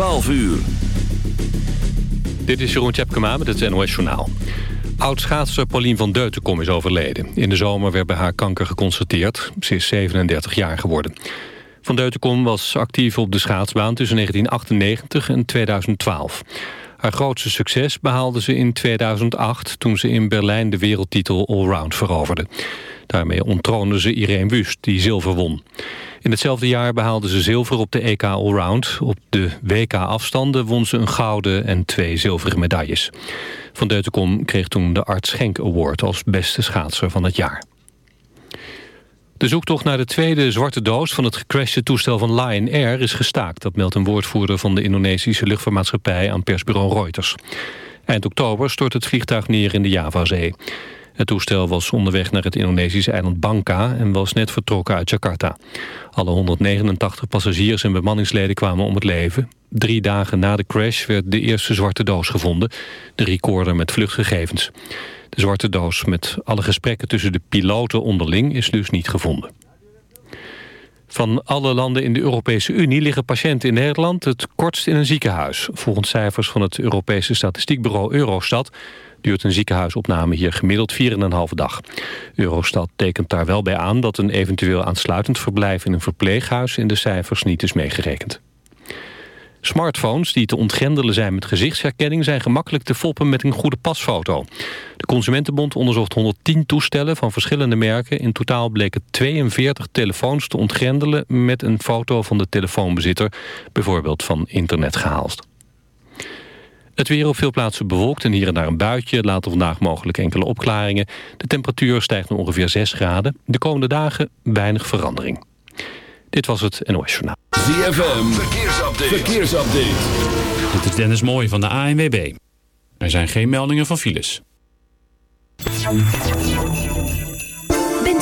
12 uur. Dit is Jeroen Tjepkema met het NOS Journaal. Oud-schaatser Paulien van Deutenkom is overleden. In de zomer werd bij haar kanker geconstateerd. Ze is 37 jaar geworden. Van Deutenkom was actief op de schaatsbaan tussen 1998 en 2012. Haar grootste succes behaalde ze in 2008... toen ze in Berlijn de wereldtitel allround veroverde. Daarmee onttroonde ze Irene Wust, die zilver won. In hetzelfde jaar behaalde ze zilver op de EK Allround. Op de WK-afstanden won ze een gouden en twee zilveren medailles. Van Deutenkom kreeg toen de Art Schenk Award als beste schaatser van het jaar. De zoektocht naar de tweede zwarte doos van het gecrashte toestel van Lion Air is gestaakt. Dat meldt een woordvoerder van de Indonesische luchtvaartmaatschappij aan persbureau Reuters. Eind oktober stort het vliegtuig neer in de Javazee. Het toestel was onderweg naar het Indonesische eiland Bangka... en was net vertrokken uit Jakarta. Alle 189 passagiers en bemanningsleden kwamen om het leven. Drie dagen na de crash werd de eerste zwarte doos gevonden. De recorder met vluchtgegevens. De zwarte doos met alle gesprekken tussen de piloten onderling... is dus niet gevonden. Van alle landen in de Europese Unie liggen patiënten in Nederland het kortst in een ziekenhuis. Volgens cijfers van het Europese statistiekbureau Eurostat duurt een ziekenhuisopname hier gemiddeld 4,5 dag. Eurostat tekent daar wel bij aan dat een eventueel aansluitend verblijf in een verpleeghuis in de cijfers niet is meegerekend. Smartphones die te ontgrendelen zijn met gezichtsherkenning... zijn gemakkelijk te foppen met een goede pasfoto. De Consumentenbond onderzocht 110 toestellen van verschillende merken. In totaal bleken 42 telefoons te ontgrendelen... met een foto van de telefoonbezitter, bijvoorbeeld van internet gehaald. Het weer op veel plaatsen bewolkt en hier en daar een buitje. Later vandaag mogelijk enkele opklaringen. De temperatuur stijgt naar ongeveer 6 graden. De komende dagen weinig verandering. Dit was het NOS Journaal. ZFM, verkeersupdate. verkeersupdate. Dit is Dennis Mooij van de ANWB. Er zijn geen meldingen van files.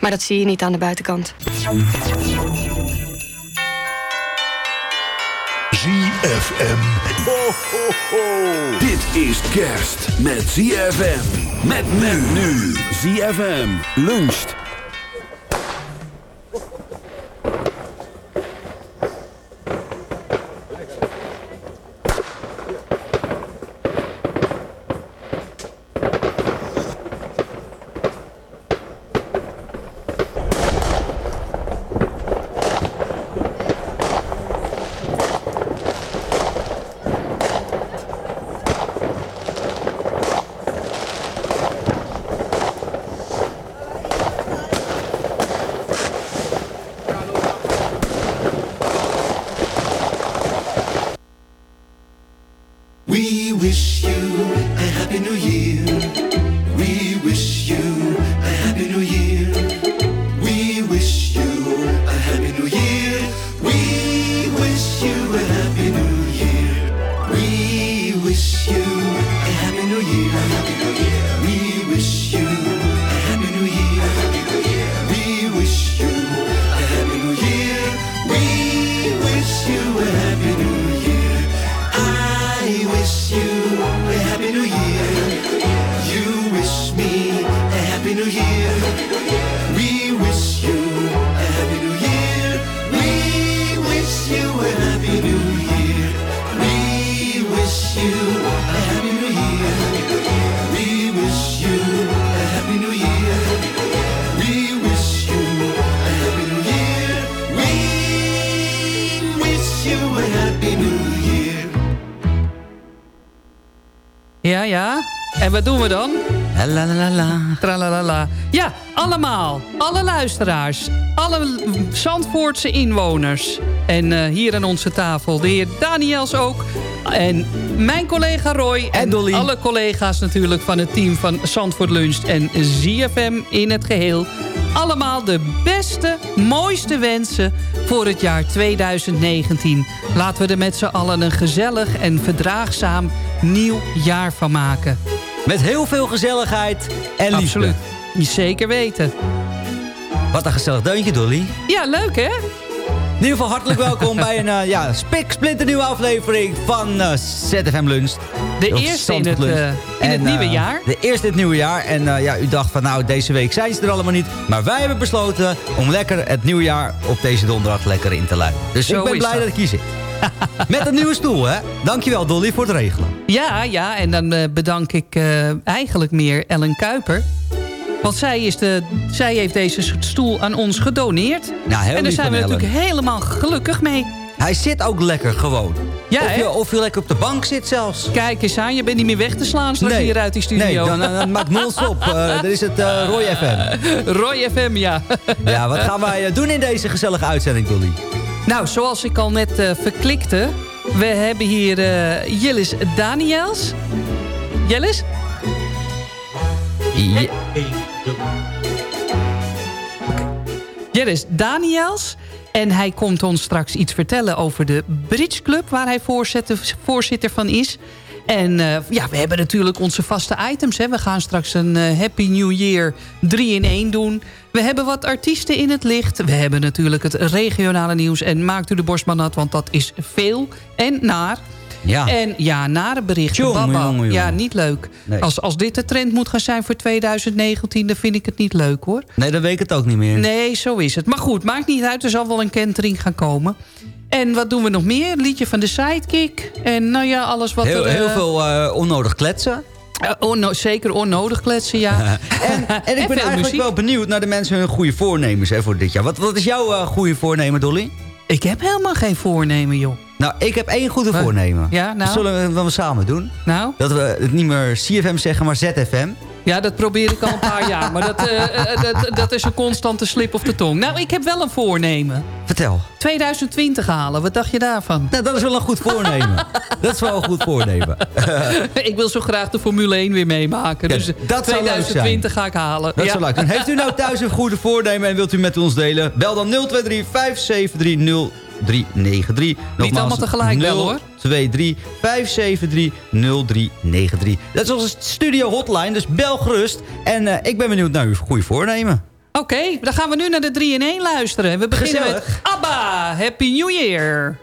Maar dat zie je niet aan de buitenkant. ZFM. Ho, ho, ho. Dit is kerst met ZFM. Met men nu. ZFM luncht. Wat doen we dan? La la la la. Tralalala. Ja, allemaal. Alle luisteraars. Alle Zandvoortse inwoners. En eh, hier aan onze tafel de heer Daniels ook. En mijn collega Roy. En Dolly. alle collega's natuurlijk van het team van Zandvoort Lunch en ZFM in het geheel. Allemaal de beste, mooiste wensen voor het jaar 2019. Laten we er met z'n allen een gezellig en verdraagzaam nieuw jaar van maken. Met heel veel gezelligheid en liefde. Absoluut. Zeker weten. Wat een gezellig deuntje, Dolly. Ja, leuk hè? In ieder geval hartelijk welkom bij een uh, ja, spik splinternieuwe aflevering van uh, ZFM Lunch. De Of eerste in het, eh, in het nieuwe eh, jaar. De eerste in het nieuwe jaar. En eh, ja, u dacht van nou, deze week zijn ze er allemaal niet. Maar wij hebben besloten om lekker het nieuwe jaar op deze donderdag lekker in te luiden. Dus Zo ik ben blij dat. dat. ik hier zit. Met een nieuwe stoel, hè? Dankjewel, Dolly, voor het regelen. Ja, ja, en dan eh, bedank ik eh, eigenlijk meer Ellen Kuiper. Want zij, is de, zij heeft deze stoel aan ons gedoneerd. Nou, heel en daar zijn we Ellen. natuurlijk helemaal gelukkig mee. Hij zit ook lekker gewoon. Ja, of, je, of je lekker op de bank zit zelfs. Kijk eens aan, je bent niet meer weg te slaan straks hier uit die studio. Nee, dan, dan, dan maakt non-stop. Eh dat is het Roy FM. Roy FM, ja. Ja, wat gaan wij doen in deze gezellige uitzending, Dolly? Nou, zoals ik al net eh, verklikte... we hebben hier eh Jillis Daniels. Jillis? Ja. Jillis Daniels. En hij komt ons straks iets vertellen over de Bridge Club... waar hij voorzitter, voorzitter van is. En eh, ja, we hebben natuurlijk onze vaste items. Hè. We gaan straks een eh, Happy New Year 3 in 1 doen. We hebben wat artiesten in het licht. We hebben natuurlijk het regionale nieuws. En maakt u de borst maar nat, want dat is veel en naar. Ja. En ja, nare berichten. Jongen, Baba. jongen, jongen. Ja, niet leuk. Nee. Als, als dit de trend moet gaan zijn voor 2019... dan vind ik het niet leuk, hoor. Nee, dan weet ik het ook niet meer. Nee, zo is het. Maar goed, maakt niet uit. Er zal wel een kentering gaan komen. En wat doen we nog meer? Liedje van de Sidekick. En nou ja, alles wat Heel, er... heel eh, veel eh, onnodig kletsen. eh, onno- zeker onnodig kletsen, ja. En, en ik ben eigenlijk muziek. wel benieuwd naar de mensen hun goede voornemens hè, voor dit jaar. Wat, wat is jouw eh, goede voornemen, Dolly? Ik heb helemaal geen voornemen, joh. Nou, ik heb één goede Wat? voornemen. Ja, nou? Dat zullen we samen doen. Nou? Dat we het niet meer CFM zeggen, maar ZFM. Ja, dat probeer ik al een paar jaar. Maar dat, eh, eh, dat, dat is een constante slip of de tong. Nou, ik heb wel een voornemen. Vertel. 2020 halen, wat dacht je daarvan? Nou, dat is wel een goed voornemen. dat is wel een goed voornemen. ik wil zo graag de Formule 1 weer meemaken. Ja, dus dat zou leuk zijn. 2020 ga ik halen. Dat is Ja. leuk. En heeft u nou thuis een goede voornemen en wilt u met ons delen? Bel dan 023 573 0393. Niet allemaal tegelijk bellen, hoor. 023 573 0393. Dat is onze studio hotline, dus bel gerust. En eh, ik ben benieuwd naar uw goede voornemen. Oké, dan gaan we nu naar de 3 in 1 luisteren. We beginnen Gezellig. met ABBA. Happy New Year.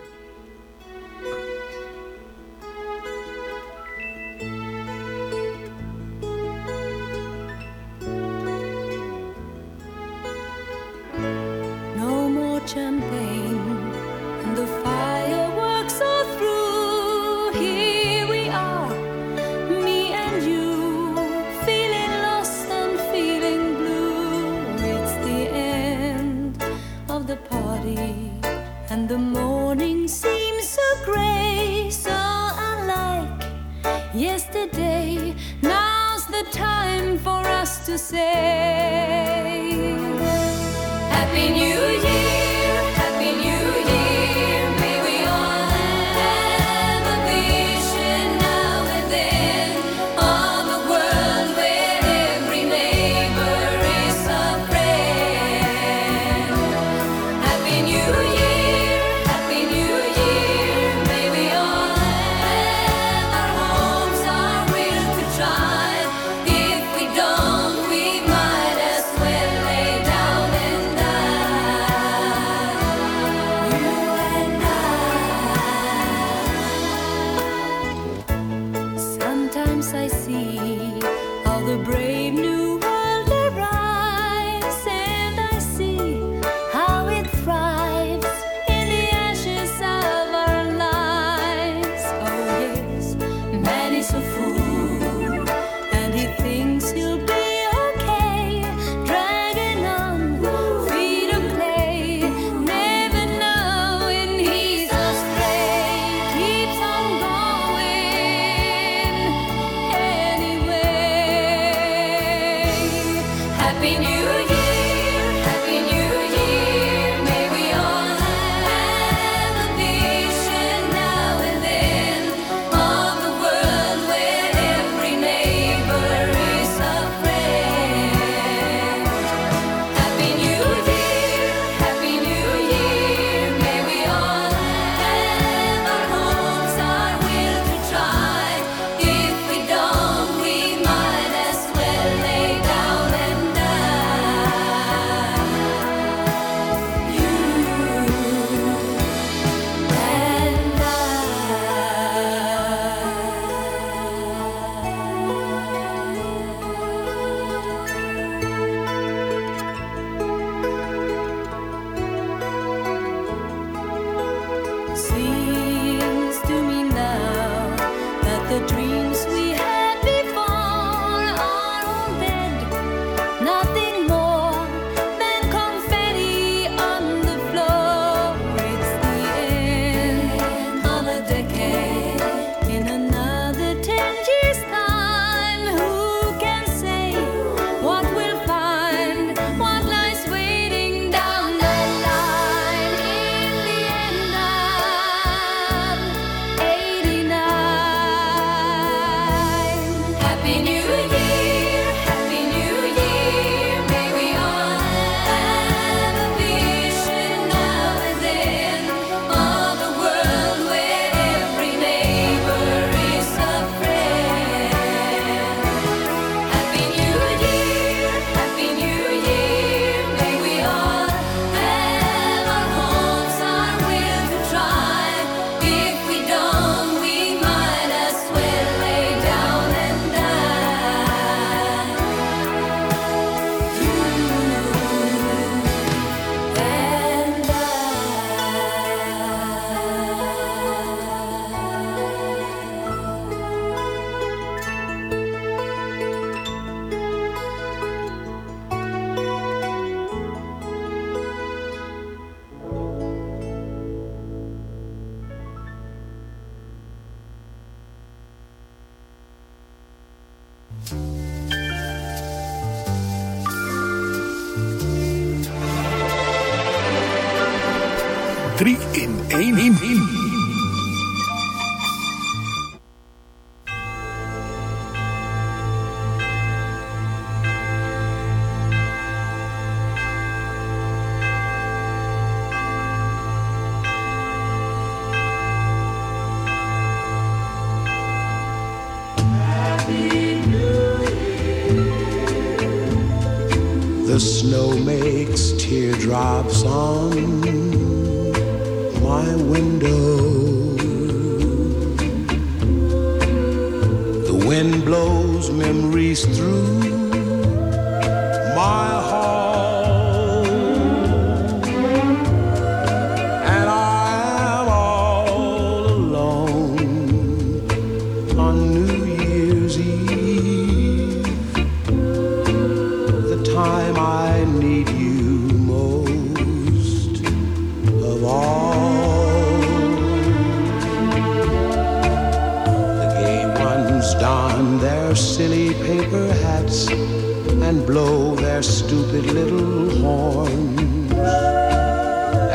And blow their stupid little horns.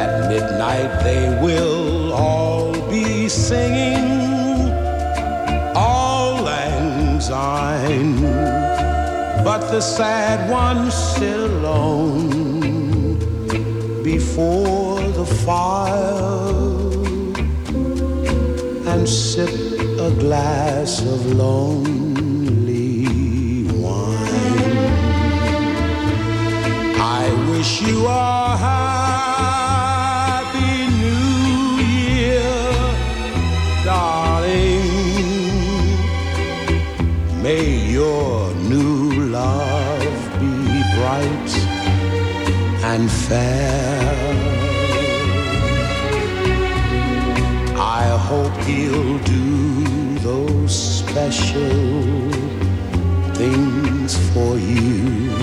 At midnight they will all be singing all lang syne but the sad ones sit alone before the fire and sip a glass of lonely wish you a happy new year, darling. May your new love be bright and fair. I hope he'll do those special things for you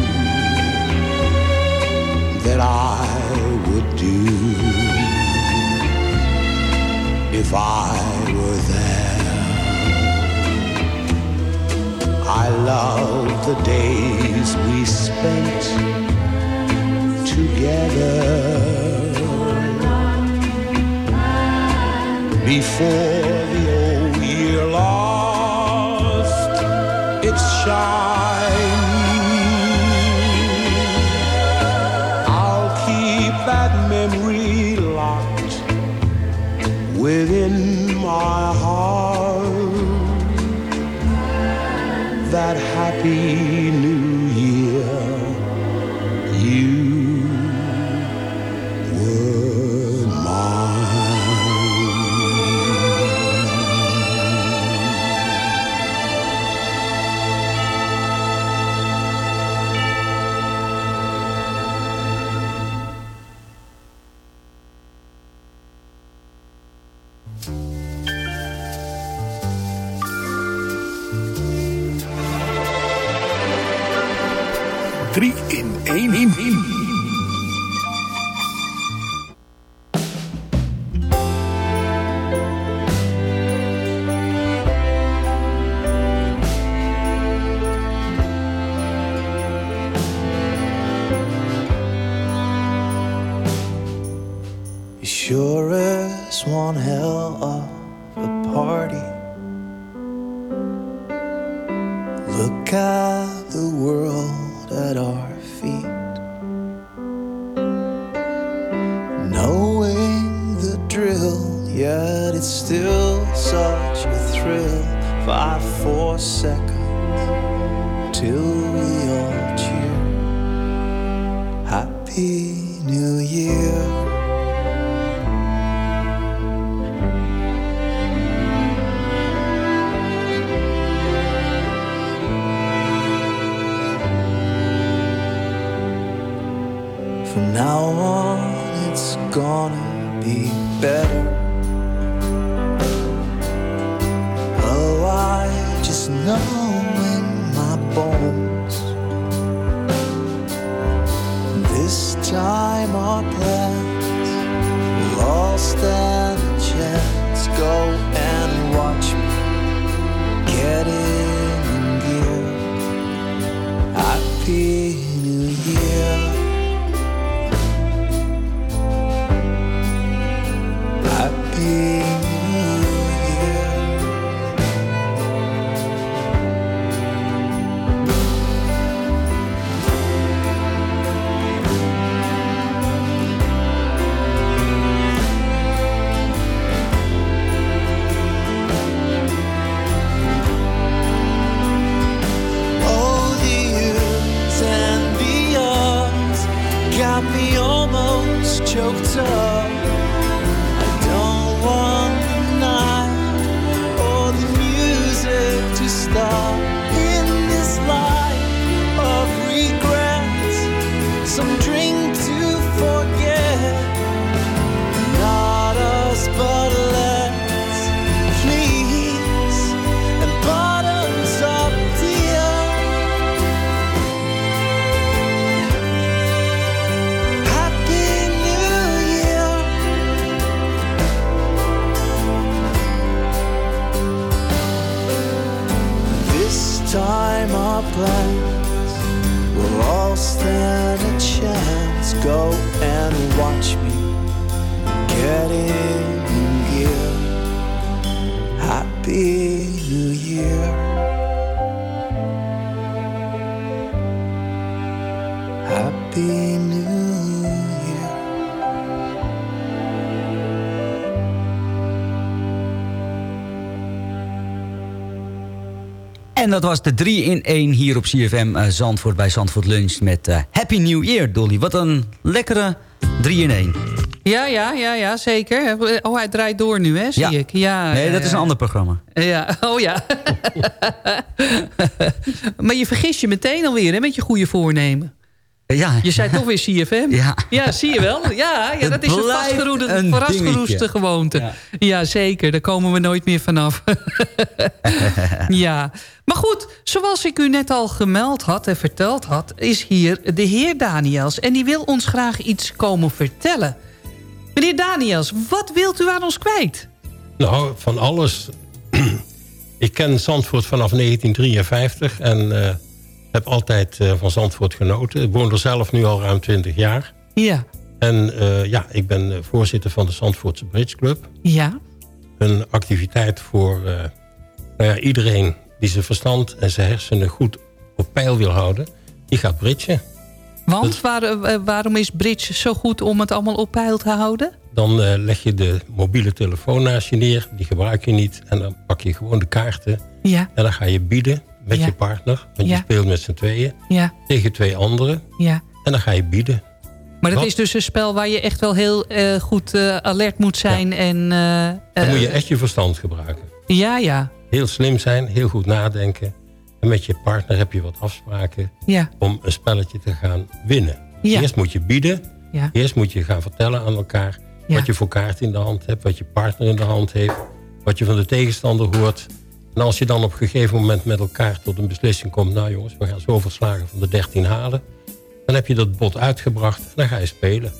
if I were there. I love the days we spent together. Before that happy new stand a chance. Go En dat was de 3 in 1 hier op CFM eh, Zandvoort bij Zandvoort Lunch met eh, Happy New Year, Dolly. Wat een lekkere 3 in 1. Ja, ja, ja, ja, zeker. Oh, hij draait door nu, hè, zie Ja. ik. Ja, Nee, dat is een ander programma. Ja, oh ja. maar je vergis je meteen alweer, hè, met je goede voornemen. Ja. Je zei toch weer CFM? Ja. zie je wel. Ja, ja dat is een vastgeroeste, vastgeroeste gewoonte. Ja. Ja. zeker. Daar komen we nooit meer vanaf. ja. Maar goed, zoals ik u net al gemeld had en verteld had... is hier de heer Daniels. En die wil ons graag iets komen vertellen. Meneer Daniels, wat wilt u aan ons kwijt? Nou, van alles. ik ken Zandvoort vanaf 1953 en eh, heb altijd eh, van Zandvoort genoten. Ik woon er zelf nu al ruim 20 jaar. Ja. En eh, ja, ik ben eh, voorzitter van de Zandvoortse Bridge Club. Ja. Een activiteit voor nou ja, iedereen die zijn verstand en zijn hersenen goed op peil wil houden. Die gaat bridgen. Want waar, waarom is bridge zo goed om het allemaal op peil te houden? Dan leg je de mobiele telefoon naast je neer. Die gebruik je niet. En dan pak je gewoon de kaarten. Ja. En dan ga je bieden met Ja. je partner. Want Ja. je speelt met z'n tweeën. Ja. Tegen twee anderen. Ja. En dan ga je bieden. Maar dat Wat? is dus een spel waar je echt wel heel eh, goed eh, alert moet zijn. En, eh, Dan moet je echt je verstand gebruiken. Ja, ja. Heel slim zijn. Heel goed nadenken. En met je partner heb je wat afspraken. Ja. Om een spelletje te gaan winnen. Ja. Eerst moet je bieden. Ja. Eerst moet je gaan vertellen aan elkaar. Wat je voor kaart in de hand hebt. Wat je partner in de hand heeft. Wat je van de tegenstander hoort. En als je dan op een gegeven moment met elkaar tot een beslissing komt. Nou jongens, we gaan zoveel slagen van de 13 halen. Dan heb je dat bot uitgebracht en dan ga je spelen.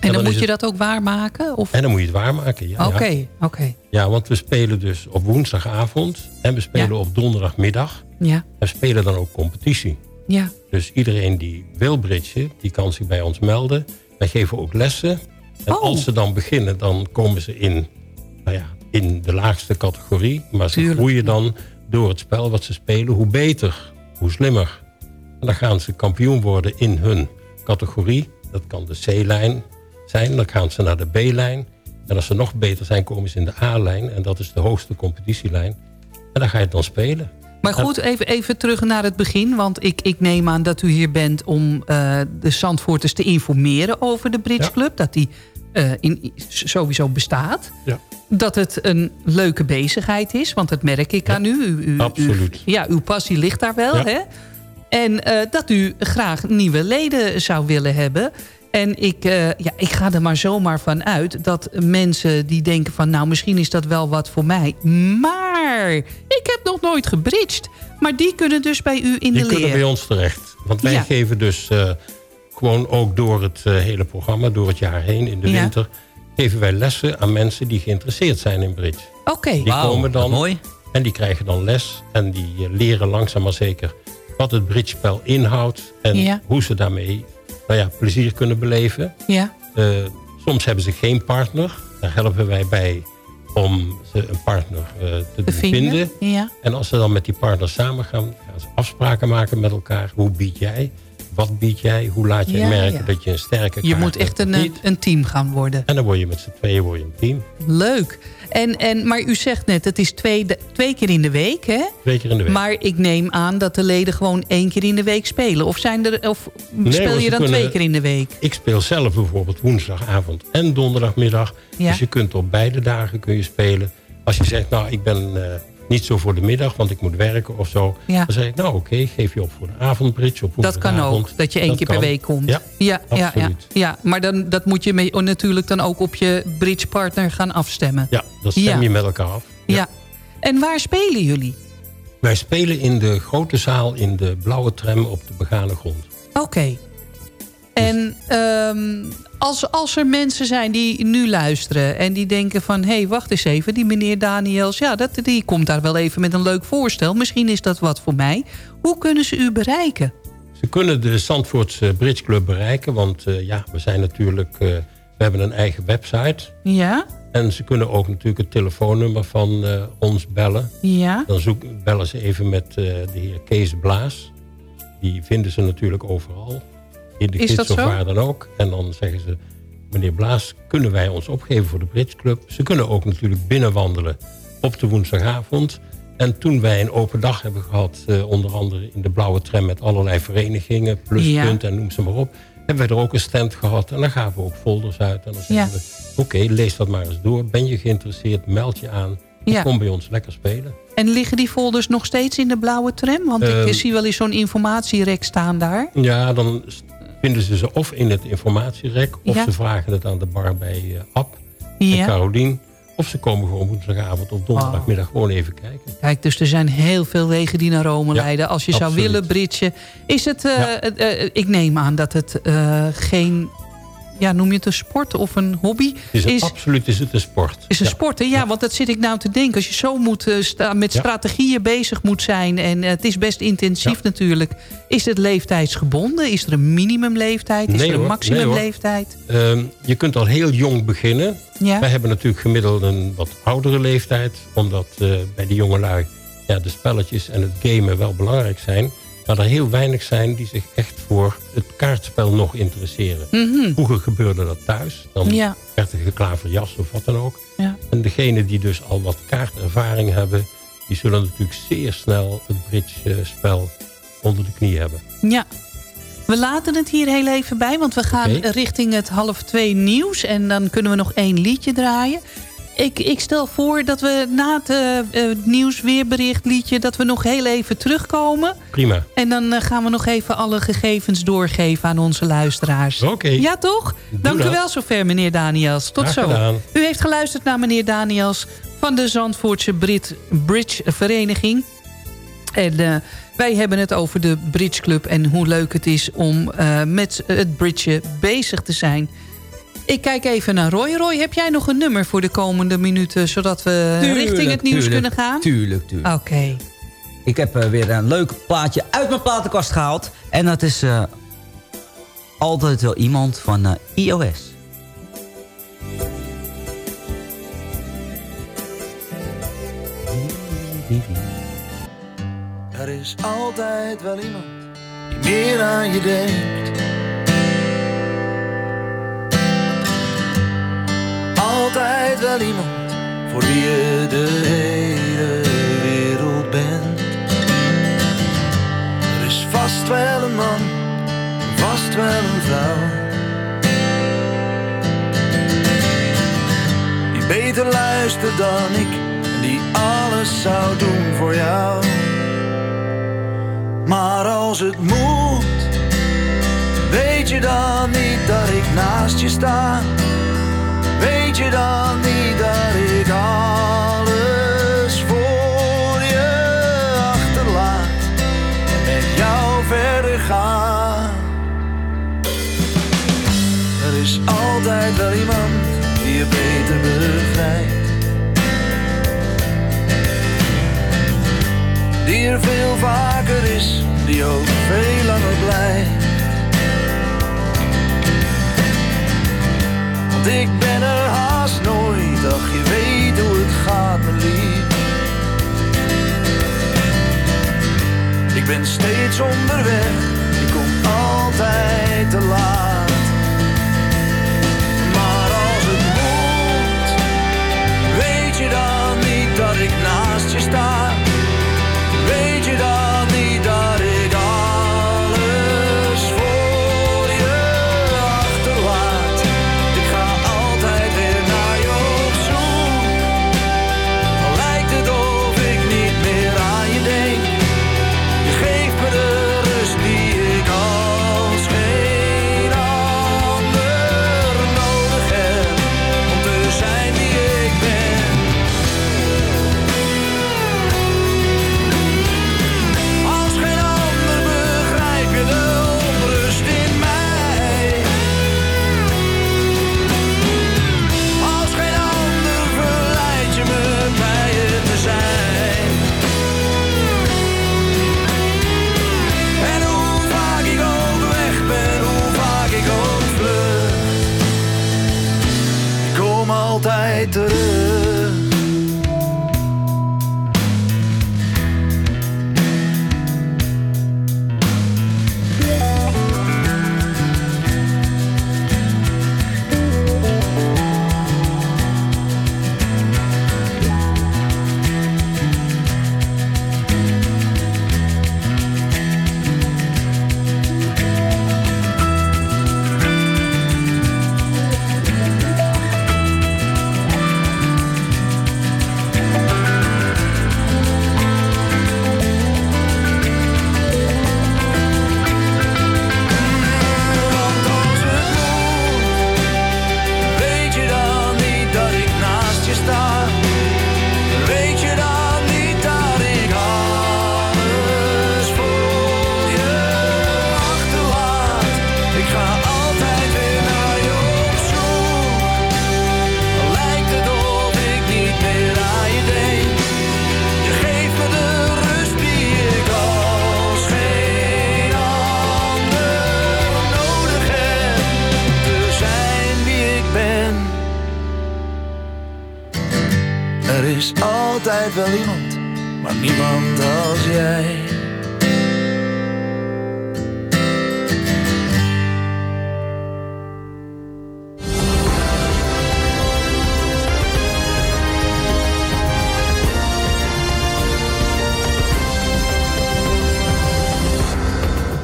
En dan moet je het- dat ook waarmaken? Of... En dan moet je het waarmaken, ja. Oké, ja. oké. Ja, want we spelen dus op woensdagavond. En we spelen Ja. op donderdagmiddag. Ja, En we spelen dan ook competitie. ja. Dus iedereen die wil bridgen, die kan zich bij ons melden. Wij geven ook lessen. En Oh. als ze dan beginnen, dan komen ze in, nou ja, in de laagste categorie. Maar ze Tuurlijk. groeien dan door het spel wat ze spelen. Hoe beter, hoe slimmer. En dan gaan ze kampioen worden in hun categorie. Dat kan de C-lijn zijn. Dan gaan ze naar de B-lijn. En als ze nog beter zijn, komen ze in de A-lijn. En dat is de hoogste competitielijn. En dan ga je het dan spelen. Maar goed, even, even terug naar het begin. Want ik, ik neem aan dat u hier bent om eh, de Zandvoorters te informeren over de Bridge Club. Dat die eh, in, sowieso bestaat. Ja. Dat het een leuke bezigheid is. Want dat merk ik aan u. u, u absoluut. U, ja, uw passie ligt daar wel. Ja. Hè? En eh, dat u graag nieuwe leden zou willen hebben. En ik, eh, ja, ik ga er maar zomaar van uit dat mensen die denken van... nou, misschien is dat wel wat voor mij. Maar ik heb nog nooit gebridged. Maar die kunnen dus bij u in Die de kunnen leer. bij ons terecht. Want wij Ja. geven dus gewoon ook door het eh, hele programma, door het jaar heen, in de Ja. winter, geven wij lessen aan mensen die geïnteresseerd zijn in bridge. Oké. Die Wauw, komen dan mooi. en die krijgen dan les en die eh, leren langzaam maar zeker wat het bridgespel inhoudt en Ja. hoe ze daarmee nou ja, plezier kunnen beleven. Ja, Eh, soms hebben ze geen partner. Daar helpen wij bij om ze een partner eh, te, vinden. vinden. Ja. En als ze dan met die partner samen gaan, gaan ze afspraken maken met elkaar. Hoe bied jij? Wat bied jij? Hoe laat jij Ja, merken ja. dat je een sterke Je moet echt een, of een, team gaan worden. En dan word je met z'n tweeën word je een team. Leuk. En, en, maar u zegt net, het is twee, twee keer in de week, hè? Twee keer in de week. Maar ik neem aan dat de leden gewoon één keer in de week spelen. Of, zijn er, of Nee, speel je dan kunnen- twee keer in de week? Ik speel zelf bijvoorbeeld woensdagavond en donderdagmiddag. Ja. Dus je kunt op beide dagen kun je spelen. Als je zegt, nou ik ben eh, niet zo voor de middag, want ik moet werken of zo. Ja. Dan zeg ik, nou oké, geef je op voor de avondbridge op Dat kan ook, dat je één Dat keer per week komt. Ja, ja, ja, ja. Maar dan, dat moet je mee, oh, natuurlijk dan ook op je bridgepartner gaan afstemmen. Ja, dat stem je met elkaar af. Ja. En waar spelen jullie? Wij spelen in de grote zaal in de blauwe tram op de begane grond. Oké. En ehm, als, als er mensen zijn die nu luisteren... en die denken van, hé, hey, wacht eens even... die meneer Daniels, ja, dat, die komt daar wel even met een leuk voorstel. Misschien is dat wat voor mij. Hoe kunnen ze u bereiken? Ze kunnen de Zandvoortse Bridge Club bereiken, want eh, ja, we zijn natuurlijk, eh, we hebben een eigen website. Ja, En ze kunnen ook natuurlijk het telefoonnummer van eh, ons bellen. ja, Dan zoek, bellen ze even met de heer Kees Blaas. Die vinden ze natuurlijk overal. In de gids of waar dan ook. En dan zeggen ze, meneer Blaas, kunnen wij ons opgeven voor de Bridge Club? Ze kunnen ook natuurlijk binnenwandelen op de woensdagavond. En toen wij een open dag hebben gehad, eh, onder andere in de blauwe tram met allerlei verenigingen, pluspunt en noem ze maar op, hebben wij er ook een stand gehad. En dan gaven we ook folders uit. En dan zeggen Ja. we, oké, lees dat maar eens door. Ben je geïnteresseerd, meld je aan. Ja. kom bij ons lekker spelen. En liggen die folders nog steeds in de blauwe tram? Want ik zie wel eens zo'n informatierek staan daar. Ja, dan vinden ze ze of in het informatierek... of Ja. ze vragen het aan de bar bij eh Ab Ja. en Carolien. Of ze komen gewoon woensdagavond of donderdagmiddag gewoon even kijken. Kijk, dus er zijn heel veel wegen die naar Rome Ja, leiden. Als je zou willen bridgen. Is het, eh, eh, ik neem aan dat het geen, ja, noem je het een sport of een hobby? Is het, Absoluut is het een sport. Is een Ja. sport, hè? Ja, want dat zit ik nou te denken. Als je zo moet, sta- met Ja. strategieën bezig moet zijn... en eh, het is best intensief natuurlijk... is het leeftijdsgebonden? Is er een minimumleeftijd? Is Nee er een maximumleeftijd? Ehm, je kunt al heel jong beginnen. Ja. Wij hebben natuurlijk gemiddeld een wat oudere leeftijd. Omdat eh, bij de jongelui ja, de spelletjes en het gamen wel belangrijk zijn. Maar er heel weinig zijn die zich echt voor het kaartspel nog interesseren. Mhm. Vroeger gebeurde dat thuis. Dan Ja. werd er geklaverjas of wat dan ook. Ja. En degenen die dus al wat kaartervaring hebben... die zullen natuurlijk zeer snel het bridge-spel onder de knie hebben. Ja. We laten het hier heel even bij, want we gaan richting het half twee nieuws. En dan kunnen we nog één liedje draaien. Ik, ik stel voor dat we na het eh, nieuwsweerbericht liedje... dat we nog heel even terugkomen. Prima. En dan eh, gaan we nog even alle gegevens doorgeven aan onze luisteraars. Oké. Ja, toch? Dank u dat. wel zover, meneer Daniels. Tot zo. U heeft geluisterd naar meneer Daniels van de Zandvoortse Brit Bridge Vereniging. En wij hebben het over de Bridge Club en hoe leuk het is om met het bridge bezig te zijn. Ik kijk even naar Roy. Roy, heb jij nog een nummer voor de komende minuten... zodat we richting het nieuws tuurlijk, kunnen gaan? Tuurlijk, tuurlijk. Oké. Ik heb eh, weer een leuk plaatje uit mijn platenkast gehaald. En dat is eh, altijd wel iemand van eh, iOS. Er is altijd wel iemand die meer aan je denkt. Altijd wel iemand voor wie je de hele wereld bent. Er is vast wel een man, vast wel een vrouw. Die beter luistert dan ik en die alles zou doen voor jou. Maar als het moet, weet je dan niet dat ik naast je sta? Weet je dan niet dat ik alles voor je achterlaat en met jou verder ga? Er is altijd wel iemand die je beter begrijpt. Die er veel vaker is, die ook veel langer blijft. Ik ben er haast nooit, ach je weet hoe het gaat me lief. Ik ben steeds onderweg, ik kom altijd te laat.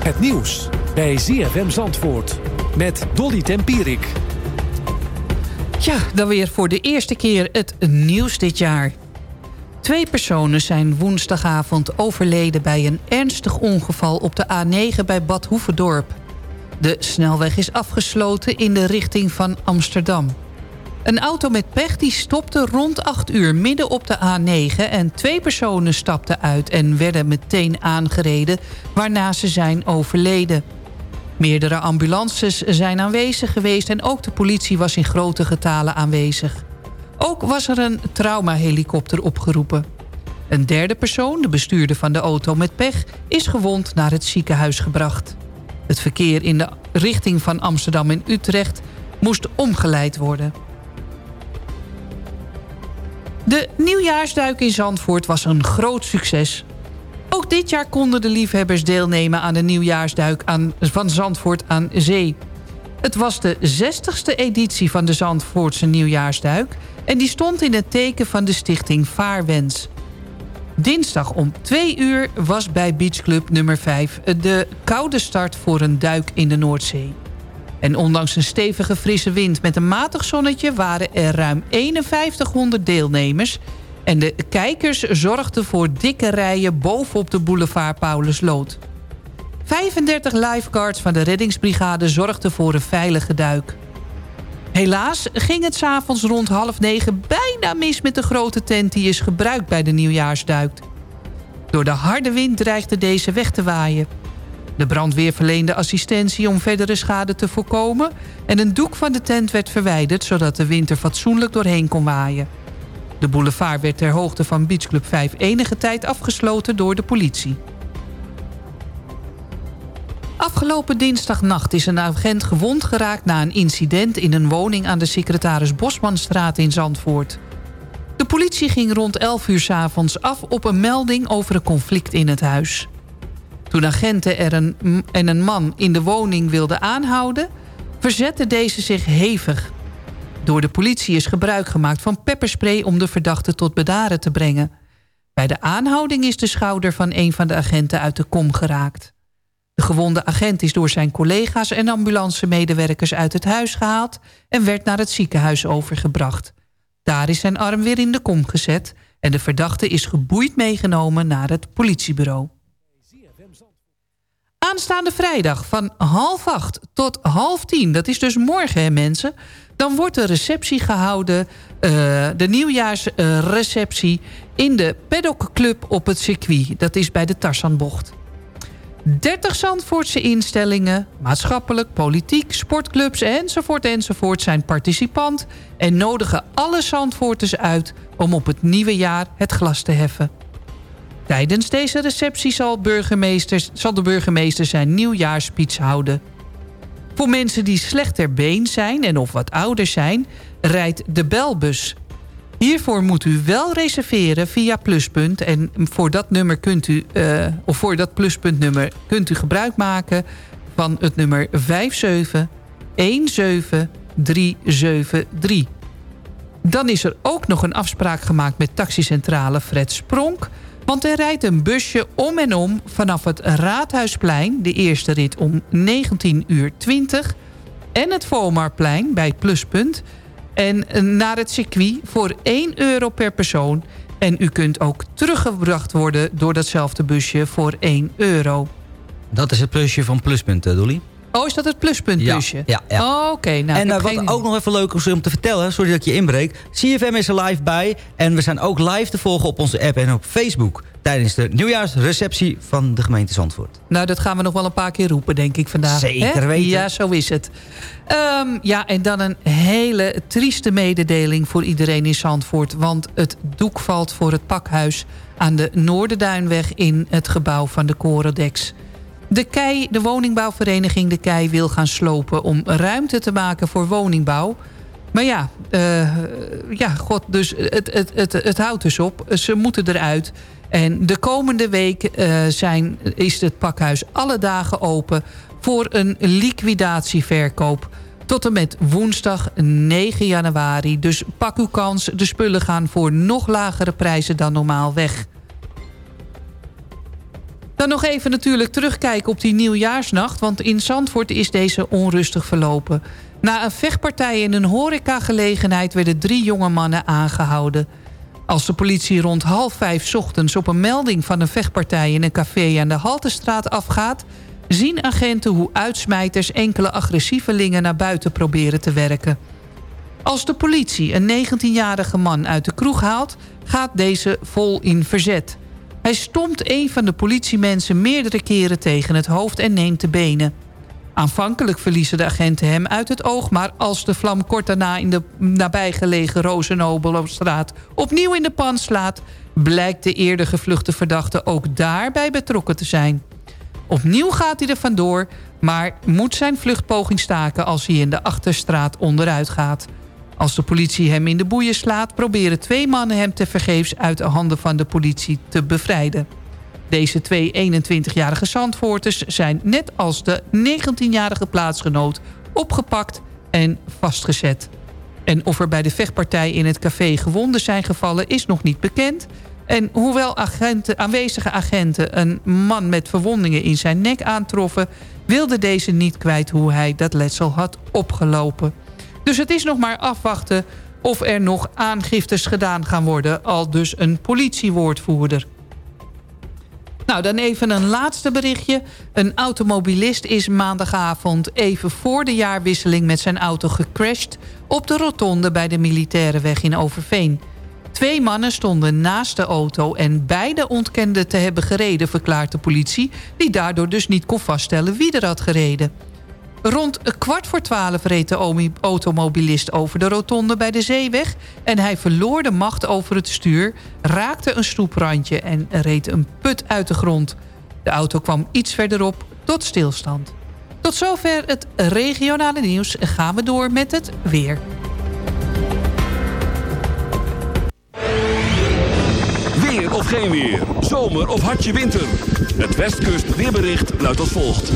Het nieuws bij ZFM Zandvoort met Dolly Tempierik. Ja, dan weer voor de eerste keer het nieuws dit jaar. Twee personen zijn woensdagavond overleden bij een ernstig ongeval op de A9 bij Bad Hoeverdorp. De snelweg is afgesloten in de richting van Amsterdam. Een auto met pech die stopte rond 8 uur midden op de A9... en twee personen stapten uit en werden meteen aangereden... waarna ze zijn overleden. Meerdere ambulances zijn aanwezig geweest... en ook de politie was in grote getalen aanwezig. Ook was er een traumahelikopter opgeroepen. Een derde persoon, de bestuurder van de auto met pech... is gewond naar het ziekenhuis gebracht. Het verkeer in de richting van Amsterdam en Utrecht moest omgeleid worden. De nieuwjaarsduik in Zandvoort was een groot succes. Ook dit jaar konden de liefhebbers deelnemen aan de nieuwjaarsduik aan, van Zandvoort aan Zee. Het was de 60ste editie van de Zandvoortse nieuwjaarsduik... en die stond in het teken van de stichting Vaarwens. Dinsdag om 2 uur was bij Beachclub nummer 5... de koude start voor een duik in de Noordzee. En ondanks een stevige frisse wind met een matig zonnetje... waren er ruim 5100 deelnemers... en de kijkers zorgden voor dikke rijen bovenop de boulevard Paulusloot. 35 lifeguards van de reddingsbrigade zorgden voor een veilige duik. Helaas ging het s'avonds rond half negen bijna mis met de grote tent... die is gebruikt bij de nieuwjaarsduik. Door de harde wind dreigde deze weg te waaien. De brandweer verleende assistentie om verdere schade te voorkomen... en een doek van de tent werd verwijderd... zodat de wind er fatsoenlijk doorheen kon waaien. De boulevard werd ter hoogte van Beach Club 5 enige tijd afgesloten door de politie. Afgelopen dinsdagnacht is een agent gewond geraakt... na een incident in een woning aan de secretaris Bosmanstraat in Zandvoort. De politie ging rond 11 uur s avonds af op een melding over een conflict in het huis. Toen agenten er een, en een man in de woning wilden aanhouden... verzette deze zich hevig. Door de politie is gebruik gemaakt van pepperspray... om de verdachte tot bedaren te brengen. Bij de aanhouding is de schouder van een van de agenten uit de kom geraakt. De gewonde agent is door zijn collega's en ambulancemedewerkers uit het huis gehaald... en werd naar het ziekenhuis overgebracht. Daar is zijn arm weer in de kom gezet... en de verdachte is geboeid meegenomen naar het politiebureau. Aanstaande vrijdag van half acht tot half tien, dat is dus morgen hè mensen... dan wordt de receptie gehouden, uh, de nieuwjaarsreceptie... in de Paddock Club op het circuit. Dat is bij de Tarsanbocht. 30 Zandvoortse instellingen, maatschappelijk, politiek, sportclubs enzovoort enzovoort zijn participant... en nodigen alle Zandvoorters uit om op het nieuwe jaar het glas te heffen. Tijdens deze receptie zal, zal de burgemeester zijn nieuwjaarspeech houden. Voor mensen die slecht ter been zijn en of wat ouder zijn... rijdt de belbus. Hiervoor moet u wel reserveren via Pluspunt. En voor dat, nummer kunt u, uh, of voor dat Pluspuntnummer kunt u gebruik maken... van het nummer 5717373. Dan is er ook nog een afspraak gemaakt met taxicentrale Fred Spronk... Want er rijdt een busje om en om vanaf het Raadhuisplein... de eerste rit om 19 uur 20... en het Vomarplein bij Pluspunt... en naar het circuit voor 1 euro per persoon... en u kunt ook teruggebracht worden door datzelfde busje voor 1 euro. Dat is het plusje van Pluspunt, Dolly. Oh, is dat het pluspuntbusje? Ja, ja, ja. Oh, Oké, nou, en uh, wat ook nog even leuk is om te vertellen, sorry dat ik je inbreek. CFM is er live bij en we zijn ook live te volgen op onze app en op Facebook... tijdens de nieuwjaarsreceptie van de gemeente Zandvoort. Nou, dat gaan we nog wel een paar keer roepen, denk ik, vandaag. Zeker weten. Ja, zo is het. Um, ja, en dan een hele trieste mededeling voor iedereen in Zandvoort... want het doek valt voor het pakhuis aan de Noorderduinweg... in het gebouw van de Corendex... De KEI, de woningbouwvereniging De Kei wil gaan slopen om ruimte te maken voor woningbouw. Maar ja, eh, ja god, dus het, het, het, het houdt dus op. Ze moeten eruit. En de komende week eh, zijn, is het pakhuis alle dagen open... voor een liquidatieverkoop tot en met woensdag 9 januari. Dus pak uw kans, de spullen gaan voor nog lagere prijzen dan normaal weg. Dan nog even natuurlijk terugkijken op die nieuwjaarsnacht... want in Zandvoort is deze onrustig verlopen. Na een vechtpartij in een horecagelegenheid... werden drie jonge mannen aangehouden. Als de politie rond half vijf ochtends op een melding van een vechtpartij... in een café aan de Haltestraat afgaat... zien agenten hoe uitsmijters enkele agressievelingen naar buiten proberen te werken. Als de politie een 19-jarige man uit de kroeg haalt... gaat deze vol in verzet. Hij stomt een van de politiemensen meerdere keren tegen het hoofd en neemt de benen. Aanvankelijk verliezen de agenten hem uit het oog... maar als de vlam kort daarna in de nabijgelegen Rozenobelstraat... opnieuw in de pan slaat... blijkt de eerder gevluchte verdachte ook daarbij betrokken te zijn. Opnieuw gaat hij er vandoor, maar moet zijn vluchtpoging staken... als hij in de achterstraat onderuit gaat. Als de politie hem in de boeien slaat... proberen twee mannen hem tevergeefs uit de handen van de politie te bevrijden. Deze twee 21-jarige Zandvoorters zijn net als de 19-jarige plaatsgenoot opgepakt en vastgezet. En of er bij de vechtpartij in het café gewonden zijn gevallen is nog niet bekend. En hoewel agenten, aanwezige agenten een man met verwondingen in zijn nek aantroffen... wilde deze niet kwijt hoe hij dat letsel had opgelopen. Dus het is nog maar afwachten of er nog aangiftes gedaan gaan worden... al dus een politiewoordvoerder. Nou, dan even een laatste berichtje. Een automobilist is maandagavond even voor de jaarwisseling met zijn auto gecrashed... op de rotonde bij de militaire weg in Overveen. Twee mannen stonden naast de auto en beide ontkenden te hebben gereden... verklaart de politie, die daardoor dus niet kon vaststellen wie er had gereden. Rond kwart voor twaalf reed de automobilist over de rotonde bij de zeeweg... en hij verloor de macht over het stuur, raakte een stoeprandje... en reed een put uit de grond. De auto kwam iets verderop tot stilstand. Tot zover het regionale nieuws. Gaan we door met het weer. Weer of geen weer. Zomer of hartje winter. Het Westkust weerbericht luidt als volgt.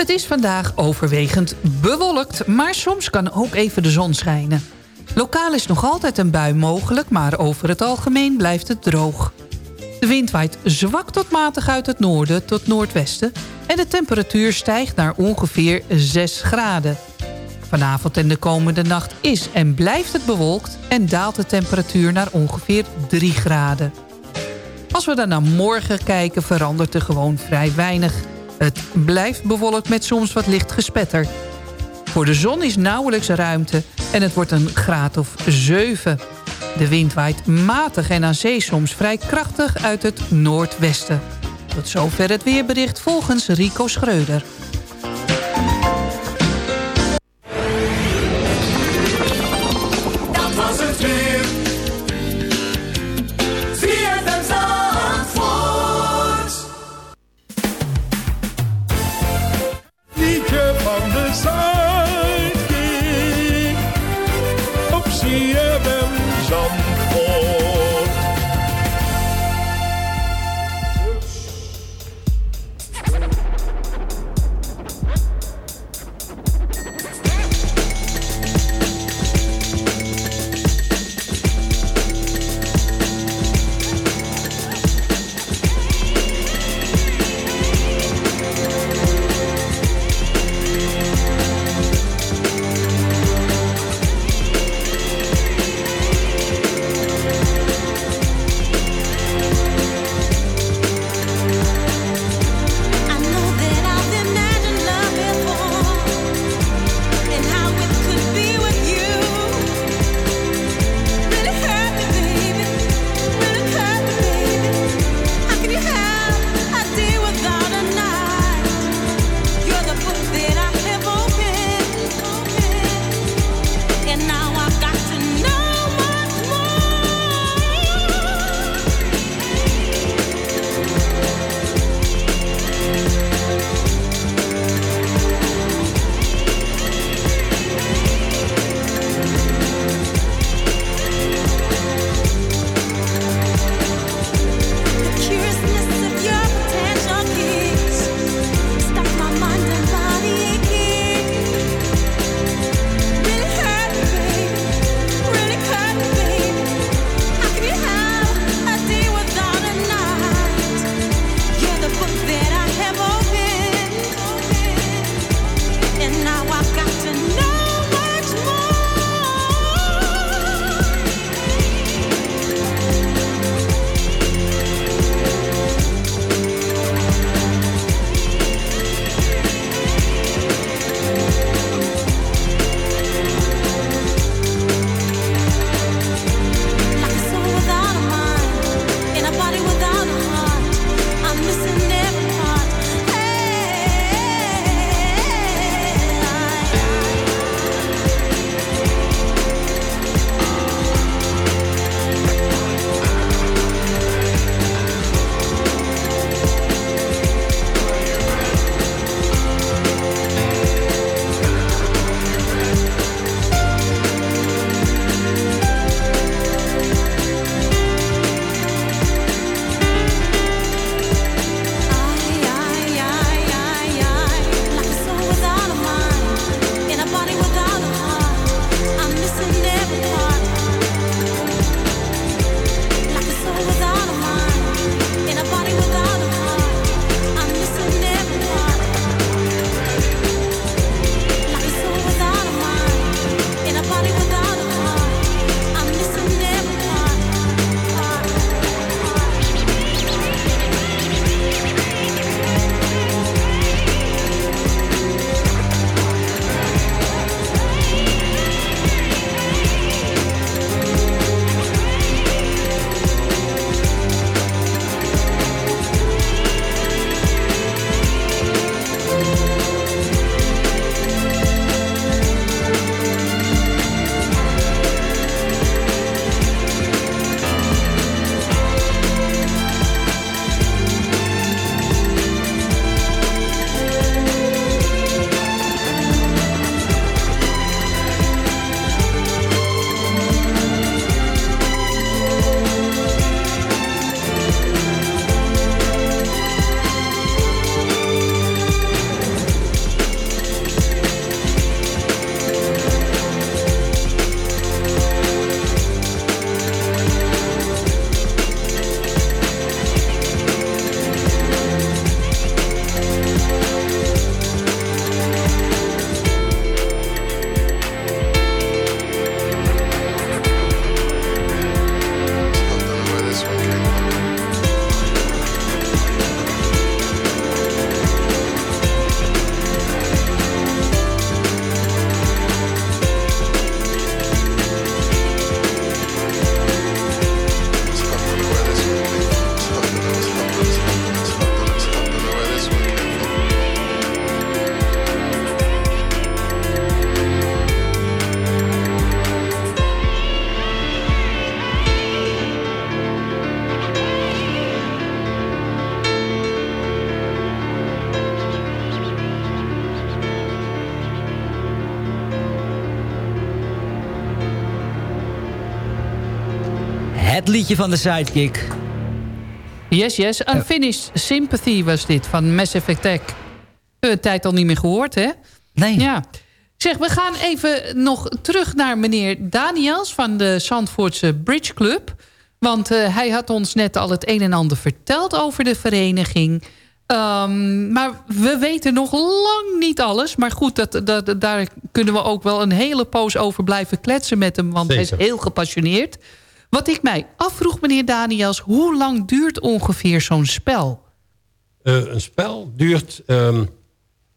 Het is vandaag overwegend bewolkt, maar soms kan ook even de zon schijnen. Lokaal is nog altijd een bui mogelijk, maar over het algemeen blijft het droog. De wind waait zwak tot matig uit het noorden tot noordwesten... en de temperatuur stijgt naar ongeveer 6 graden. Vanavond en de komende nacht is en blijft het bewolkt... en daalt de temperatuur naar ongeveer 3 graden. Als we dan naar morgen kijken verandert er gewoon vrij weinig... Het blijft bewolkt met soms wat licht gespetter. Voor de zon is nauwelijks ruimte en het wordt een graad of 7. De wind waait matig en aan zee soms vrij krachtig uit het noordwesten. Tot zover het weerbericht volgens Rico Schreuder. Liedje van de sidekick. Yes, yes. Unfinished Sympathy was dit van Massive Attack. Een tijd al niet meer gehoord, hè? Nee. Ja. Zeg, we gaan even nog terug naar meneer Daniels... van de Zandvoortse Bridge Club. Want eh, hij had ons net al het een en ander verteld over de vereniging... Ehm, maar we weten nog lang niet alles. Maar goed, dat, dat, daar kunnen we ook wel een hele poos over blijven kletsen met hem. Want hij is heel gepassioneerd. Wat ik mij afvroeg, meneer Daniels... hoe lang duurt ongeveer zo'n spel? Eh, een spel duurt ehm,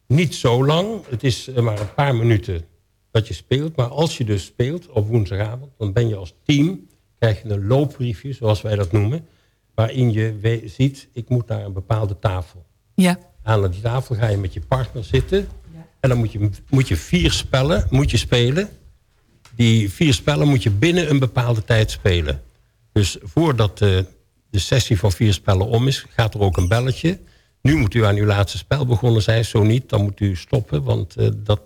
niet zo lang. Het is eh, maar een paar minuten dat je speelt. Maar als je dus speelt op woensdagavond... dan ben je als team, krijg je een loopbriefje, zoals wij dat noemen... waarin je ziet, ik moet naar een bepaalde tafel. Ja. Aan die tafel ga je met je partner zitten... en dan moet je, moet je vier spellen moet je spelen. Die vier spellen moet je binnen een bepaalde tijd spelen. Dus voordat de, de sessie van vier spellen om is, gaat er ook een belletje. Nu moet u aan uw laatste spel begonnen zijn. Zo niet, dan moet u stoppen, want eh, dat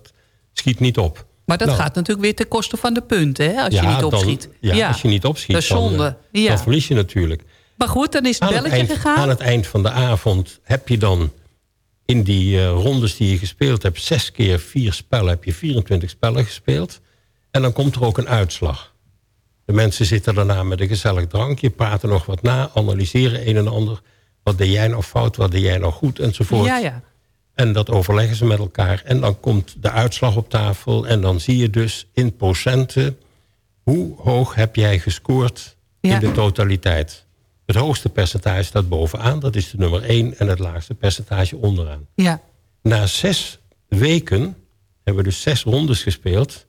schiet niet op. Maar dat Nou, gaat natuurlijk weer ten koste van de punten, hè? Als je niet dan- opschiet. ja, als je niet opschiet, Dat is zonde. Dan, eh, ja. dan verlies je natuurlijk. Maar goed, dan is het Aan het, belletje eind, gegaan. aan het eind van de avond heb je dan in die eh, rondes die je gespeeld hebt... zes keer vier spellen, heb je 24 spellen gespeeld. En dan komt er ook een uitslag. De mensen zitten daarna met een gezellig drankje... praten nog wat na, analyseren een en ander. Wat deed jij nou fout, wat deed jij nou goed, enzovoort. Ja, ja. En dat overleggen ze met elkaar. En dan komt de uitslag op tafel. En dan zie je dus in procenten... hoe hoog heb jij gescoord Ja. in de totaliteit. Het hoogste percentage staat bovenaan. Dat is de nummer 1. En het laagste percentage onderaan. Ja. Na zes weken hebben we dus zes rondes gespeeld.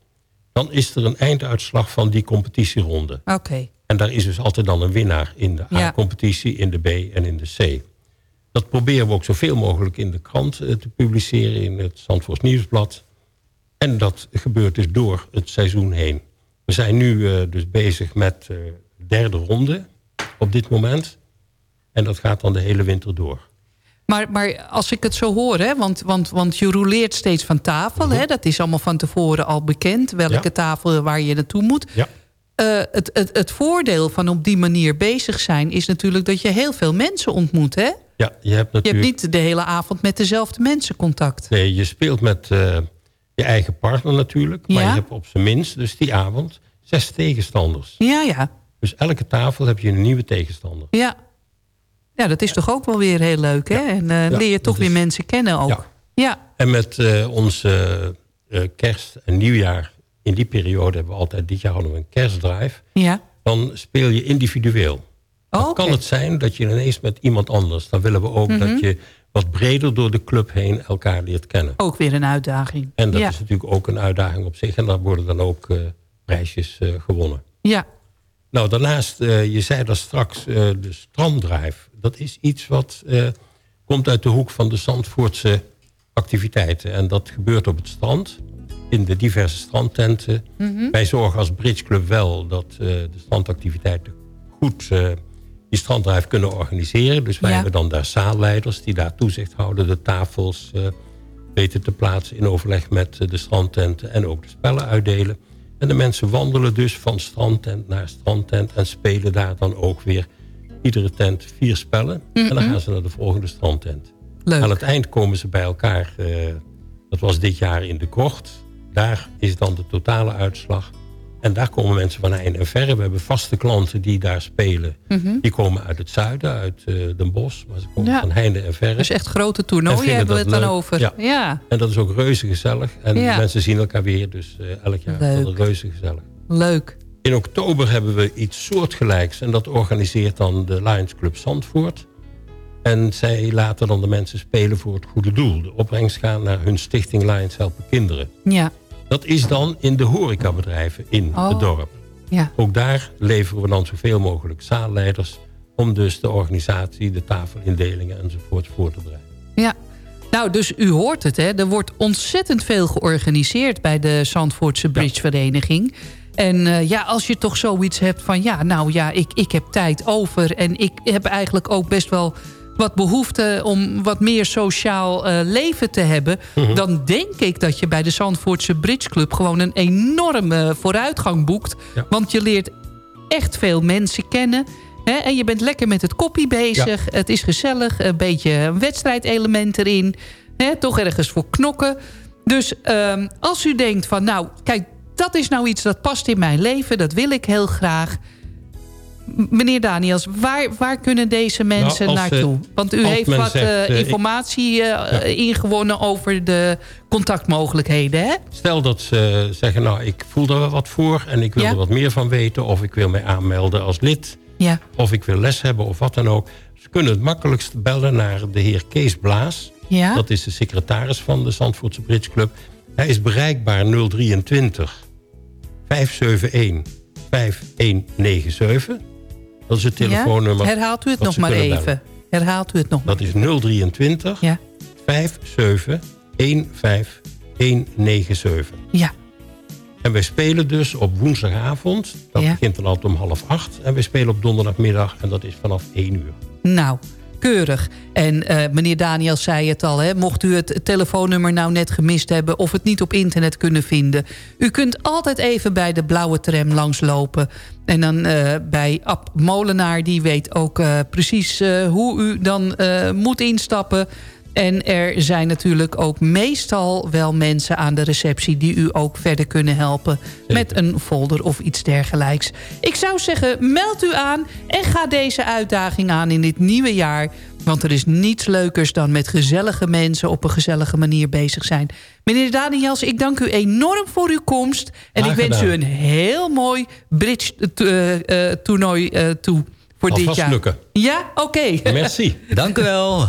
Dan is er een einduitslag van die competitieronde. Oké. En daar is dus altijd dan een winnaar in de. A-competitie, in de B en in de C. Dat proberen we ook zoveel mogelijk in de krant eh, te publiceren, in het Zandvoorts Nieuwsblad. En dat gebeurt dus door het seizoen heen. We zijn nu eh, dus bezig met eh, de derde ronde op dit moment. En dat gaat dan de hele winter door. Maar, maar als ik het zo hoor, hè, want, want, want je rouleert steeds van tafel. Hè, dat is allemaal van tevoren al bekend. Welke Mhm. Ja. tafel waar je naartoe moet. Ja. Eh, het, het, het voordeel van op die manier bezig zijn... is natuurlijk dat je heel veel mensen ontmoet. Hè? Ja, je hebt Je hebt natuurlijk... niet de hele avond met dezelfde mensen contact. Nee, je speelt met eh, je eigen partner natuurlijk. Maar Ja. je hebt op zijn minst, dus die avond, zes tegenstanders. Ja, ja. Dus elke tafel heb je een nieuwe tegenstander. Ja, ja dat is toch ook wel weer heel leuk. Hè? En eh, leer je toch weer mensen kennen ook. Ja. Ja. En met eh, onze eh, kerst en nieuwjaar, in die periode hebben we altijd, dit jaar hadden we een kerstdrive. Ja. Dan speel je individueel. Dan Oh, kan het zijn dat je ineens met iemand anders, dan willen we ook Mhm. dat je wat breder door de club heen elkaar leert kennen. Ook weer een uitdaging. En dat ja. is natuurlijk ook een uitdaging op zich. En daar worden dan ook eh, prijsjes gewonnen. Ja. Nou, daarnaast, je zei daar straks, de stranddrive. Dat is iets wat eh, komt uit de hoek van de Zandvoortse activiteiten. En dat gebeurt op het strand, in de diverse strandtenten. Mhm. Wij zorgen als Bridge Club wel dat eh, de strandactiviteiten goed eh, die stranddrive kunnen organiseren. Dus wij Ja. hebben dan daar zaalleiders die daar toezicht houden. De tafels eh, weten te plaatsen in overleg met de strandtenten. En ook de spellen uitdelen. En de mensen wandelen dus van strandtent naar strandtent. En spelen daar dan ook weer iedere tent vier spellen. En dan Mhm. gaan ze naar de volgende strandtent. Leuk. Aan het eind komen ze bij elkaar. eh, dat was dit jaar in de Kort. Daar is dan de totale uitslag. En daar komen mensen van heinde en verre. We hebben vaste klanten die daar spelen. Mhm. Die komen uit het zuiden, uit eh, Den Bosch. Maar ze komen Ja. van heinde en verre. Dus echt grote En toernooien hebben we het dan over. Ja. ja. En dat is ook reuze gezellig. En Ja. mensen zien elkaar weer. Dus eh, elk jaar is dat reuze gezellig. Leuk. In oktober hebben we iets soortgelijks. En dat organiseert dan de Lions Club Zandvoort. En zij laten dan de mensen spelen voor het goede doel. De opbrengst gaan naar hun stichting Lions Helpen Kinderen. Ja. Dat is dan in de horecabedrijven in Oh. het dorp. Ja. Ook daar leveren we dan zoveel mogelijk zaalleiders... om dus de organisatie, de tafelindelingen enzovoort voor te bereiden. Ja. Nou, dus u hoort het, hè. Er wordt ontzettend veel georganiseerd... bij de Zandvoortse Bridgevereniging. En eh, ja, als je toch zoiets hebt van... ja, nou ja, ik, ik heb tijd over... en ik heb eigenlijk ook best wel wat behoefte om wat meer sociaal eh, leven te hebben... Mhm. dan denk ik dat je bij de Zandvoortse Bridge Club... gewoon een enorme vooruitgang boekt. Ja. Want je leert echt veel mensen kennen. Hè? En je bent lekker met het koppie bezig. Het is gezellig, een beetje een wedstrijdelement erin. Hè? Toch ergens voor knokken. Dus ehm, als u denkt van, nou, kijk, dat is nou iets dat past in mijn leven. Dat wil ik heel graag. Meneer Daniels, waar, waar kunnen deze mensen Nou, als, naartoe? eh, Want u heeft wat zegt, eh, eh, ik- informatie ingewonnen over de contactmogelijkheden, hè? Stel dat ze zeggen, nou, ik voel er wel wat voor... en ik wil Ja. er wat meer van weten... of ik wil mij aanmelden als lid... Ja. of ik wil les hebben of wat dan ook. Ze kunnen het makkelijkst bellen naar de heer Kees Blaas. Ja. Dat is de secretaris van de Zandvoortse Bridge Club. Hij is bereikbaar 023 571 5197. Dat is het telefoonnummer. Ja? Herhaalt u het nog maar even. bellen. Herhaalt u het nog maar. Dat is 023 Ja. 57 15197. Ja. En wij spelen dus op woensdagavond. Dat Ja. begint dan altijd om half acht. En wij spelen op donderdagmiddag. En dat is vanaf 1 uur. Nou, keurig. En eh, meneer Daniel zei het al, hè, mocht u het telefoonnummer nou net gemist hebben... of het niet op internet kunnen vinden... u kunt altijd even bij de blauwe tram langslopen. En dan eh, bij Ab Molenaar, die weet ook eh, precies hoe u dan moet instappen... En er zijn natuurlijk ook meestal wel mensen aan de receptie... die u ook verder kunnen helpen met een folder of iets dergelijks. Ik zou zeggen, meld u aan en ga deze uitdaging aan in dit nieuwe jaar. Want er is niets leukers dan met gezellige mensen... op een gezellige manier bezig zijn. Meneer Daniels, ik dank u enorm voor uw komst. En ik wens u een heel mooi bridge-toernooi eh, toe voor dit Alvast jaar. lukken. Ja, oké. Merci. Dank u wel.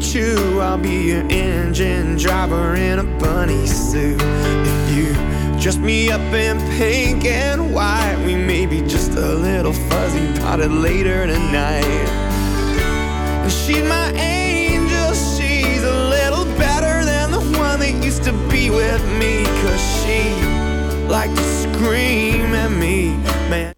choo. I'll be your engine driver in a bunny suit. If you dress me up in pink and white, we may be just a little fuzzy potted later tonight. She's my angel, she's a little better than the one that used to be with me. Cause she liked to scream at me, man.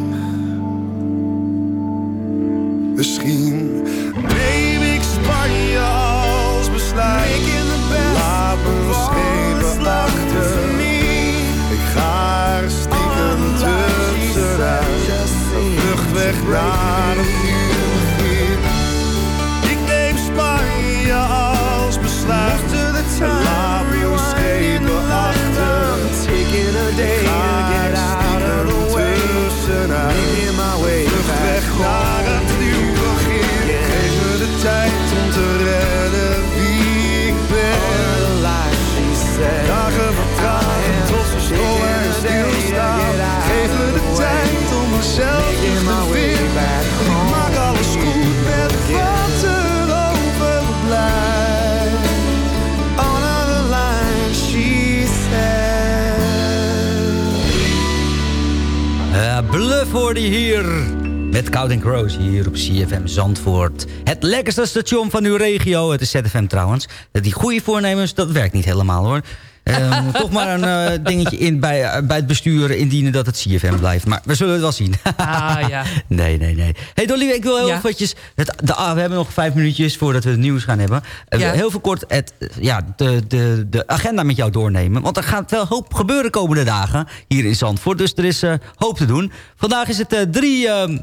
Misschien neem ik Spanje als besluit. Laat me schepen achter. Ik ga er stiekem tussenuit. Een vlucht weg naar een hier. Met Counting Crows hier op CFM Zandvoort. Het lekkerste station van uw regio. Het is ZFM trouwens. Die goede voornemens, dat werkt niet helemaal hoor. Ehm, toch maar een eh, dingetje in bij, eh, bij het bestuur indienen dat het CFM blijft. Maar we zullen het wel zien. Ah, ja. nee, nee, nee. hey Dolly, ik wil heel Ja. eventjes... Het, de, ah, we hebben nog vijf minuutjes voordat we het nieuws gaan hebben. Eh, Ja. Heel veel kort het, ja, de, de, de agenda met jou doornemen. Want er gaat wel hoop gebeuren komende dagen hier in Zandvoort. Dus er is hoop te doen. Vandaag is het 3 ehm,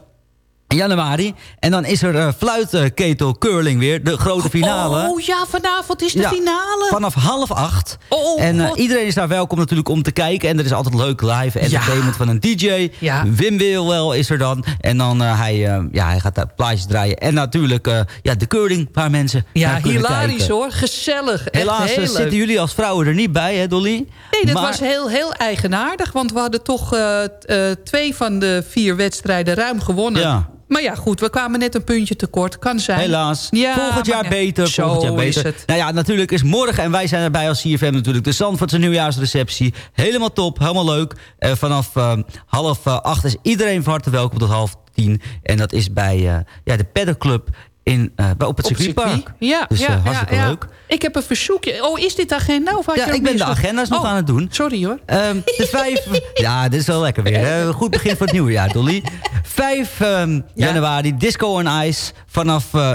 januari. En dan is er uh, fluitketel curling weer. De grote finale. Oh ja, vanavond is de Ja, finale. Vanaf half acht. Oh, en eh, iedereen is daar welkom natuurlijk om te kijken. En er is altijd leuk live entertainment van een DJ. Ja. Wim Wilwel is er dan. En dan uh, hij, ja, hij gaat daar plaatjes draaien. En natuurlijk ja, de curling, waar mensen Ja, hilarisch kijken. hoor. Gezellig. Helaas heel zitten leuk. jullie als vrouwen er niet bij, hè Dolly? Nee, dat Maar- was heel, heel eigenaardig. Want we hadden toch twee van de vier wedstrijden ruim gewonnen. Ja. Maar ja, goed, we kwamen net een puntje tekort. Kan zijn. Helaas. Ja, volgend jaar ja, beter. Volgend jaar beter. het. Nou ja, natuurlijk is morgen, en wij zijn erbij als CFM natuurlijk... de Zandvoortse nieuwjaarsreceptie. Helemaal top, helemaal leuk. Uh, vanaf uh, half uh, acht is iedereen van harte welkom tot half tien. En dat is bij ja, de Pedderclub in, uh, op het circuitpark. circuit? Ja, dus ja, uh, hartstikke ja, ja. leuk. Ik heb een verzoekje. Oh, is dit de agenda? Of had Ja, je ik ben de agenda's nog Oh, aan het doen. Sorry hoor. Um, de vijf... ja, dit is wel lekker weer. Hè? Goed begin van het nieuwe jaar, Dolly. 5 um, januari, Disco on Ice. Vanaf uh,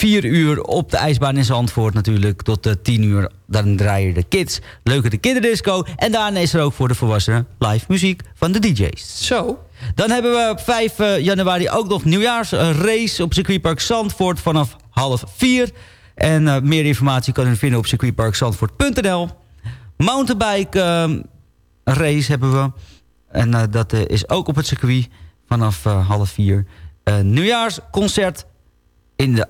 4 uur op de ijsbaan in Zandvoort natuurlijk. Tot uh, 10 uur, dan draaien de kids. Leuke de kinderdisco. En daarna is er ook voor de volwassenen live muziek van de DJ's. Zo. Dan hebben we op 5 uh, januari ook nog nieuwjaarsrace op circuitpark Zandvoort vanaf half 4. En uh, meer informatie kan u vinden op circuitparkzandvoort.nl. Mountainbike uh, race hebben we. En uh, dat is ook op het circuit vanaf half 4. nieuwjaarsconcert in de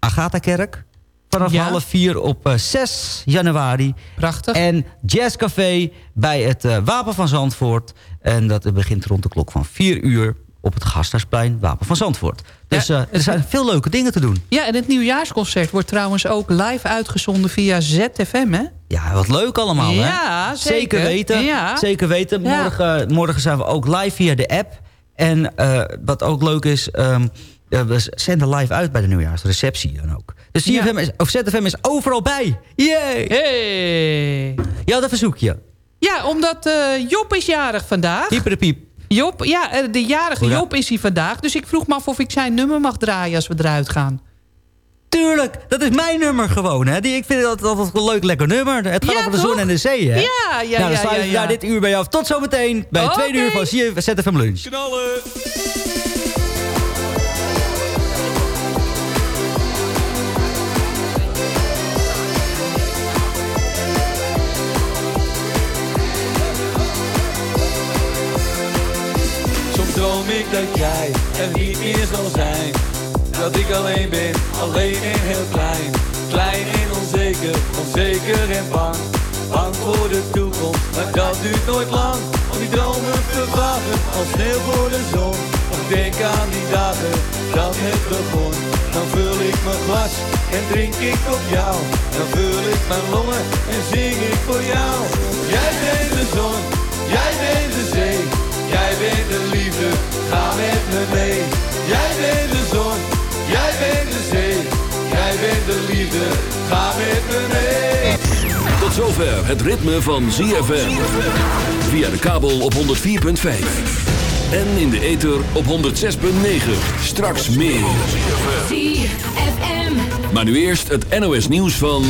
Agatha-kerk. Vanaf Ja. half 4 op uh, 6 januari. Prachtig. En jazzcafé bij het uh, Wapen van Zandvoort. En dat begint rond de klok van 4 uur op het Gasthuisplein Wapen van Zandvoort. Dus Ja, uh, er zijn veel leuke dingen te doen. Ja, en het nieuwjaarsconcert wordt trouwens ook live uitgezonden via ZFM, hè? Ja, wat leuk allemaal, hè? Ja, zeker. weten. Ja. Zeker weten. Morgen, morgen zijn we ook live via de app. En wat ook leuk is... Um, we zenden live uit bij de nieuwjaarsreceptie dan ook. Dus CFM is, of ZFM is overal bij. Yay! Hey! Ja, dat verzoekje. Ja, omdat uh, Job is jarig vandaag. Pieper de piep. Job, ja, eh, de jarige Hoera. Job is hij vandaag. Dus ik vroeg me af of ik zijn nummer mag draaien als we eruit gaan. Tuurlijk, dat is mijn nummer gewoon. Hè. Die, ik vind dat altijd een leuk, lekker nummer. Het gaat Ja, over de toch? zon en de zee. Hè? Ja, ja, nou, dan ja, we ja. daar dit uur bij af. Tot zometeen bij het tweede uur van ZFM Lunch. Knallen! Droom ik dat jij er niet meer zal zijn. Dat ik alleen ben, alleen en heel klein. Klein en onzeker, onzeker en bang. Bang voor de toekomst, maar dat duurt nooit lang. Want die dromen vervagen als sneeuw voor de zon. Of denk aan die dagen dat het begon. Dan vul ik mijn glas en drink ik op jou. Dan vul ik mijn longen en zing ik voor jou. Jij bent de zon, jij bent de zee. Jij bent de ga met me mee. Jij bent de zon, jij bent de zee. Jij bent de liefde, ga met me mee. Tot zover het ritme van ZFM. Via de kabel op 104.5. En in de ether op 106.9. Straks meer. Maar nu eerst het NOS nieuws van...